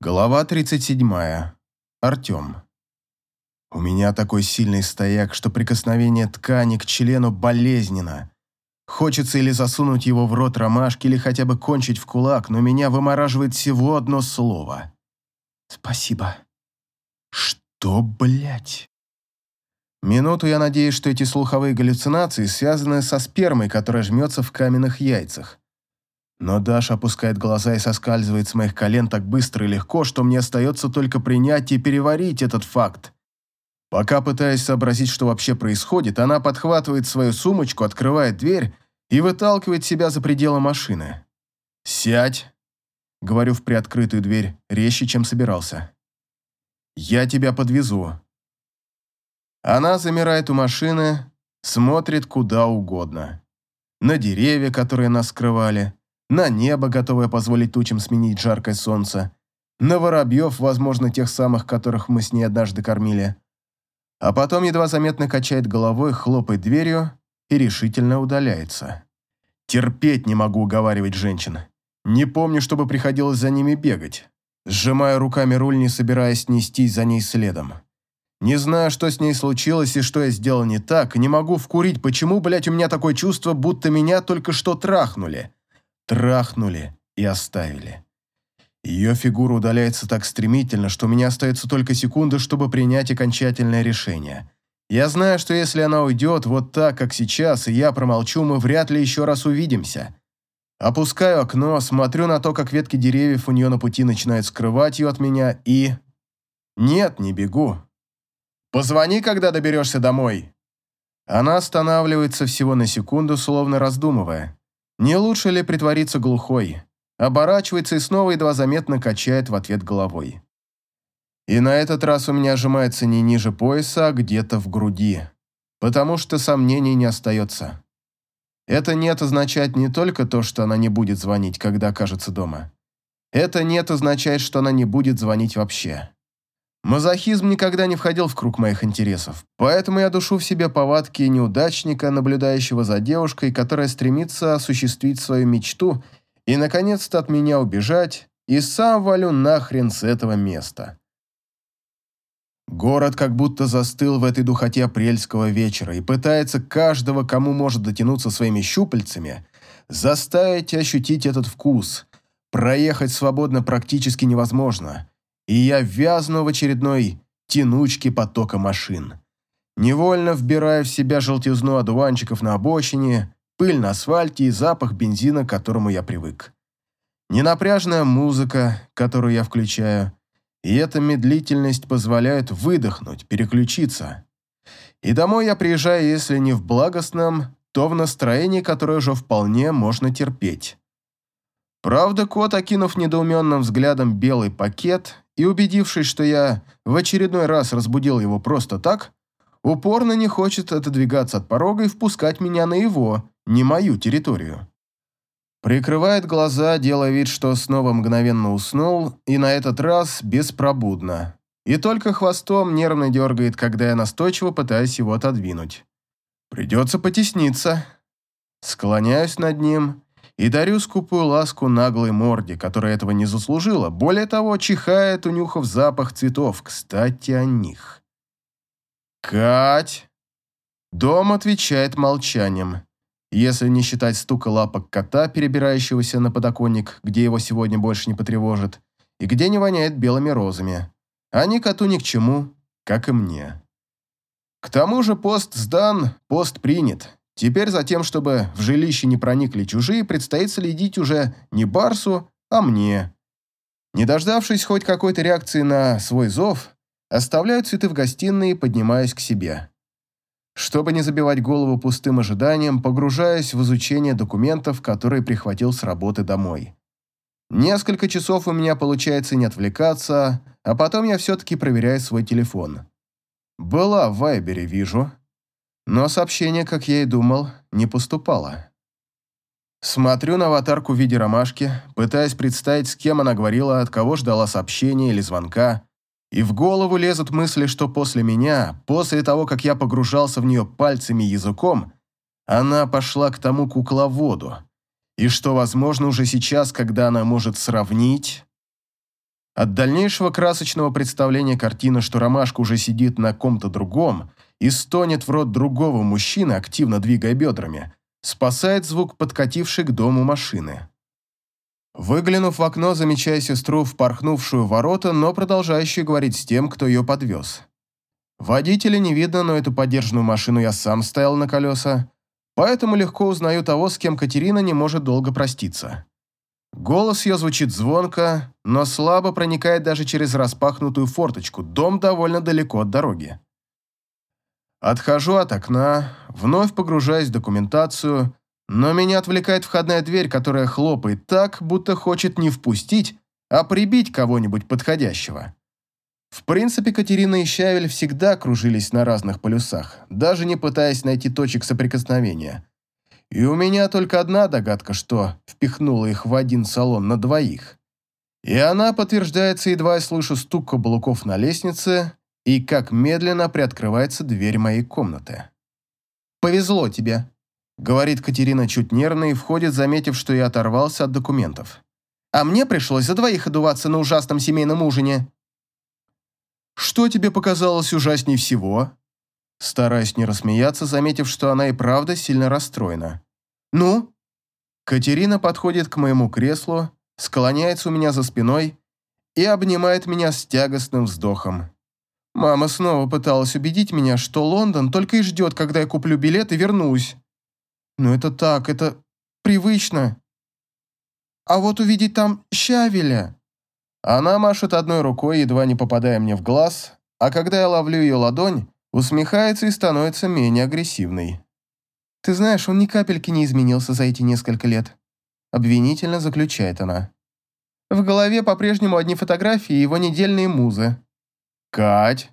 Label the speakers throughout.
Speaker 1: Глава 37. Артем. У меня такой сильный стояк, что прикосновение ткани к члену болезненно. Хочется или засунуть его в рот ромашки, или хотя бы кончить в кулак, но меня вымораживает всего одно слово. Спасибо. Что, блядь? Минуту я надеюсь, что эти слуховые галлюцинации связаны со спермой, которая жмется в каменных яйцах. Но Даша опускает глаза и соскальзывает с моих колен так быстро и легко, что мне остается только принять и переварить этот факт. Пока пытаясь сообразить, что вообще происходит, она подхватывает свою сумочку, открывает дверь и выталкивает себя за пределы машины. «Сядь!» — говорю в приоткрытую дверь, резче, чем собирался. «Я тебя подвезу». Она замирает у машины, смотрит куда угодно. На деревья, которые нас скрывали, на небо, готовое позволить тучам сменить жаркое солнце, на воробьев, возможно, тех самых, которых мы с ней однажды кормили. А потом едва заметно качает головой, хлопает дверью и решительно удаляется. Терпеть не могу уговаривать женщин. Не помню, чтобы приходилось за ними бегать. Сжимаю руками руль, не собираясь нестись за ней следом. Не знаю, что с ней случилось и что я сделал не так, не могу вкурить, почему, блядь, у меня такое чувство, будто меня только что трахнули трахнули и оставили. Ее фигура удаляется так стремительно, что у меня остается только секунда, чтобы принять окончательное решение. Я знаю, что если она уйдет вот так, как сейчас, и я промолчу, мы вряд ли еще раз увидимся. Опускаю окно, смотрю на то, как ветки деревьев у нее на пути начинают скрывать ее от меня, и... Нет, не бегу. Позвони, когда доберешься домой. Она останавливается всего на секунду, словно раздумывая. Не лучше ли притвориться глухой? Оборачивается и снова едва заметно качает в ответ головой. И на этот раз у меня сжимается не ниже пояса, а где-то в груди. Потому что сомнений не остается. Это «нет» означает не только то, что она не будет звонить, когда окажется дома. Это «нет» означает, что она не будет звонить вообще. Мазохизм никогда не входил в круг моих интересов, поэтому я душу в себе повадки неудачника, наблюдающего за девушкой, которая стремится осуществить свою мечту и, наконец-то, от меня убежать, и сам валю нахрен с этого места. Город как будто застыл в этой духоте апрельского вечера и пытается каждого, кому может дотянуться своими щупальцами, заставить ощутить этот вкус. Проехать свободно практически невозможно – и я вязну в очередной тянучке потока машин. Невольно вбирая в себя желтизну одуванчиков на обочине, пыль на асфальте и запах бензина, к которому я привык. Ненапряжная музыка, которую я включаю, и эта медлительность позволяет выдохнуть, переключиться. И домой я приезжаю, если не в благостном, то в настроении, которое уже вполне можно терпеть. Правда, кот, окинув недоуменным взглядом белый пакет и убедившись, что я в очередной раз разбудил его просто так, упорно не хочет отодвигаться от порога и впускать меня на его, не мою территорию. Прикрывает глаза, делая вид, что снова мгновенно уснул, и на этот раз беспробудно. И только хвостом нервно дергает, когда я настойчиво пытаюсь его отодвинуть. Придется потесниться. Склоняюсь над ним и дарю скупую ласку наглой морде, которая этого не заслужила. Более того, чихает, унюхав запах цветов. Кстати, о них. «Кать!» Дом отвечает молчанием. Если не считать стука лапок кота, перебирающегося на подоконник, где его сегодня больше не потревожит, и где не воняет белыми розами. Они коту ни к чему, как и мне. К тому же пост сдан, пост принят. Теперь за тем, чтобы в жилище не проникли чужие, предстоит следить уже не Барсу, а мне. Не дождавшись хоть какой-то реакции на свой зов, оставляю цветы в гостиной и поднимаюсь к себе. Чтобы не забивать голову пустым ожиданием, погружаюсь в изучение документов, которые прихватил с работы домой. Несколько часов у меня получается не отвлекаться, а потом я все-таки проверяю свой телефон. Была в Вайбере, вижу. Но сообщение, как я и думал, не поступало. Смотрю на аватарку в виде ромашки, пытаясь представить, с кем она говорила, от кого ждала сообщения или звонка, и в голову лезут мысли, что после меня, после того, как я погружался в нее пальцами и языком, она пошла к тому кукловоду, и что, возможно, уже сейчас, когда она может сравнить... От дальнейшего красочного представления картины, что ромашка уже сидит на ком-то другом и стонет в рот другого мужчины, активно двигая бедрами, спасает звук подкатившей к дому машины. Выглянув в окно, замечая сестру, впорхнувшую в ворота, но продолжающую говорить с тем, кто ее подвез. Водителя не видно, но эту подержанную машину я сам ставил на колеса, поэтому легко узнаю того, с кем Катерина не может долго проститься. Голос ее звучит звонко, но слабо проникает даже через распахнутую форточку, дом довольно далеко от дороги. Отхожу от окна, вновь погружаюсь в документацию, но меня отвлекает входная дверь, которая хлопает так, будто хочет не впустить, а прибить кого-нибудь подходящего. В принципе, Катерина и Щавель всегда кружились на разных полюсах, даже не пытаясь найти точек соприкосновения. И у меня только одна догадка, что впихнула их в один салон на двоих. И она подтверждается, едва я слышу стук каблуков на лестнице и как медленно приоткрывается дверь моей комнаты. «Повезло тебе», — говорит Катерина чуть нервно и входит, заметив, что я оторвался от документов. «А мне пришлось за двоих одуваться на ужасном семейном ужине». «Что тебе показалось ужасней всего?» Стараюсь не рассмеяться, заметив, что она и правда сильно расстроена. «Ну?» Катерина подходит к моему креслу, склоняется у меня за спиной и обнимает меня с тягостным вздохом. Мама снова пыталась убедить меня, что Лондон только и ждет, когда я куплю билет и вернусь. Но это так, это привычно. А вот увидеть там Щавеля... Она машет одной рукой, едва не попадая мне в глаз, а когда я ловлю ее ладонь, усмехается и становится менее агрессивной. «Ты знаешь, он ни капельки не изменился за эти несколько лет», обвинительно заключает она. В голове по-прежнему одни фотографии и его недельные музы. «Кать!»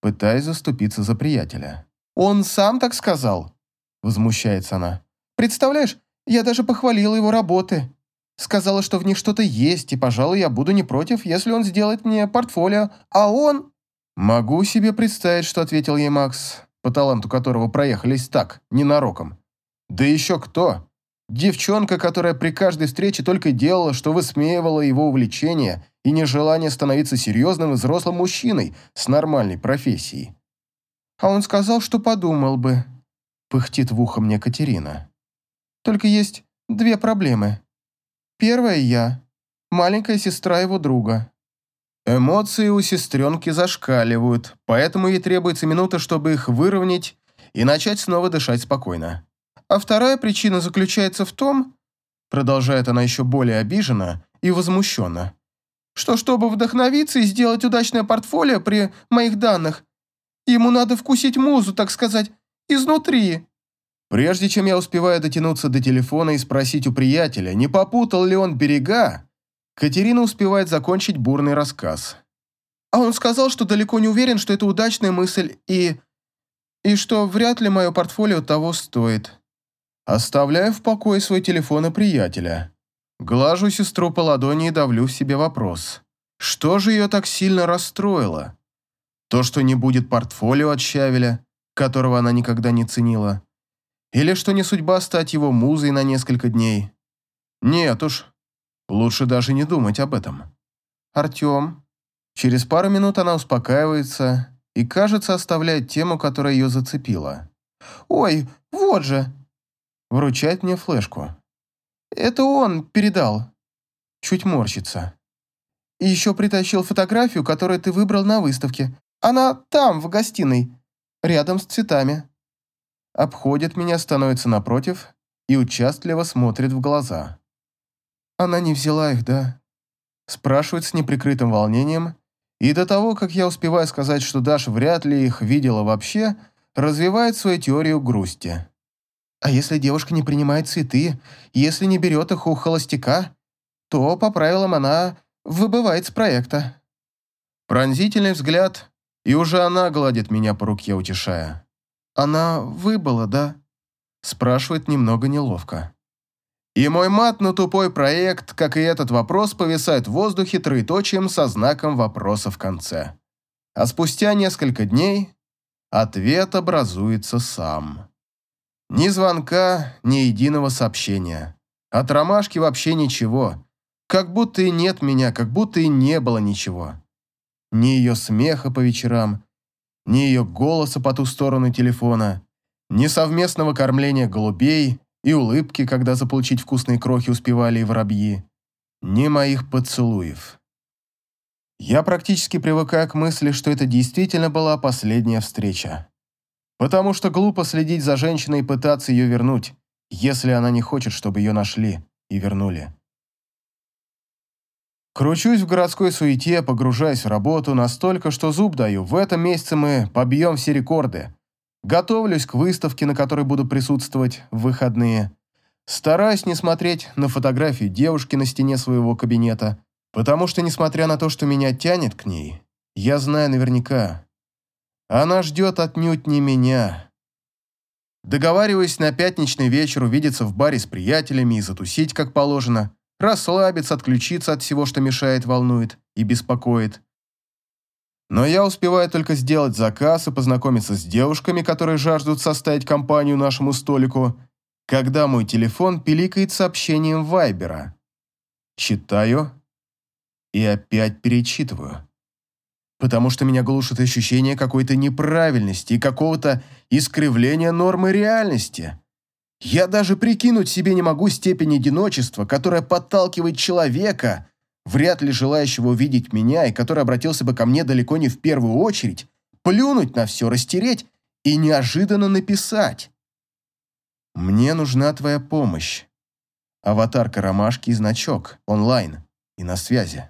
Speaker 1: Пытаясь заступиться за приятеля. «Он сам так сказал?» Возмущается она. «Представляешь, я даже похвалила его работы. Сказала, что в них что-то есть, и, пожалуй, я буду не против, если он сделает мне портфолио. А он...» «Могу себе представить, что ответил ей Макс, по таланту которого проехались так, ненароком. Да еще кто? Девчонка, которая при каждой встрече только делала, что высмеивала его увлечение и нежелание становиться серьезным и взрослым мужчиной с нормальной профессией. А он сказал, что подумал бы, пыхтит в ухо мне Катерина. Только есть две проблемы. Первая я, маленькая сестра его друга. Эмоции у сестренки зашкаливают, поэтому ей требуется минута, чтобы их выровнять и начать снова дышать спокойно. А вторая причина заключается в том, продолжает она еще более обиженно и возмущенно, что чтобы вдохновиться и сделать удачное портфолио при моих данных, ему надо вкусить музу, так сказать, изнутри. Прежде чем я успеваю дотянуться до телефона и спросить у приятеля, не попутал ли он берега, Катерина успевает закончить бурный рассказ. А он сказал, что далеко не уверен, что это удачная мысль и... и что вряд ли мое портфолио того стоит. Оставляю в покое свой телефон и приятеля. Глажу сестру по ладони и давлю в себе вопрос. Что же ее так сильно расстроило? То, что не будет портфолио от Щавеля, которого она никогда не ценила? Или что не судьба стать его музой на несколько дней? Нет уж, лучше даже не думать об этом. Артем. Через пару минут она успокаивается и, кажется, оставляет тему, которая ее зацепила. «Ой, вот же!» Вручает мне флешку. Это он передал. Чуть морщится. И еще притащил фотографию, которую ты выбрал на выставке. Она там, в гостиной, рядом с цветами. Обходит меня, становится напротив и участливо смотрит в глаза. Она не взяла их, да? Спрашивает с неприкрытым волнением, и до того, как я успеваю сказать, что Даша вряд ли их видела вообще, развивает свою теорию грусти. А если девушка не принимает цветы, если не берет их у холостяка, то, по правилам, она выбывает с проекта. Пронзительный взгляд, и уже она гладит меня по руке, утешая. Она выбыла, да? Спрашивает немного неловко. И мой мат на тупой проект, как и этот вопрос, повисает в воздухе троеточием со знаком вопроса в конце. А спустя несколько дней ответ образуется сам. Ни звонка, ни единого сообщения. От ромашки вообще ничего. Как будто и нет меня, как будто и не было ничего. Ни ее смеха по вечерам, ни ее голоса по ту сторону телефона, ни совместного кормления голубей и улыбки, когда заполучить вкусные крохи успевали и воробьи, ни моих поцелуев. Я практически привыкаю к мысли, что это действительно была последняя встреча. Потому что глупо следить за женщиной и пытаться ее вернуть, если она не хочет, чтобы ее нашли и вернули. Кручусь в городской суете, погружаясь в работу настолько, что зуб даю. В этом месяце мы побьем все рекорды. Готовлюсь к выставке, на которой буду присутствовать в выходные. Стараюсь не смотреть на фотографию девушки на стене своего кабинета, потому что, несмотря на то, что меня тянет к ней, я знаю наверняка, она ждет отнюдь не меня. Договариваюсь на пятничный вечер увидеться в баре с приятелями и затусить, как положено, расслабиться, отключиться от всего, что мешает, волнует и беспокоит. Но я успеваю только сделать заказ и познакомиться с девушками, которые жаждут составить компанию нашему столику, когда мой телефон пиликает сообщением Вайбера. Читаю и опять перечитываю. Потому что меня глушит ощущение какой-то неправильности и какого-то искривления нормы реальности. Я даже прикинуть себе не могу степень одиночества, которая подталкивает человека, вряд ли желающего увидеть меня и который обратился бы ко мне далеко не в первую очередь, плюнуть на все, растереть и неожиданно написать. «Мне нужна твоя помощь». Аватарка ромашки и значок, онлайн и на связи.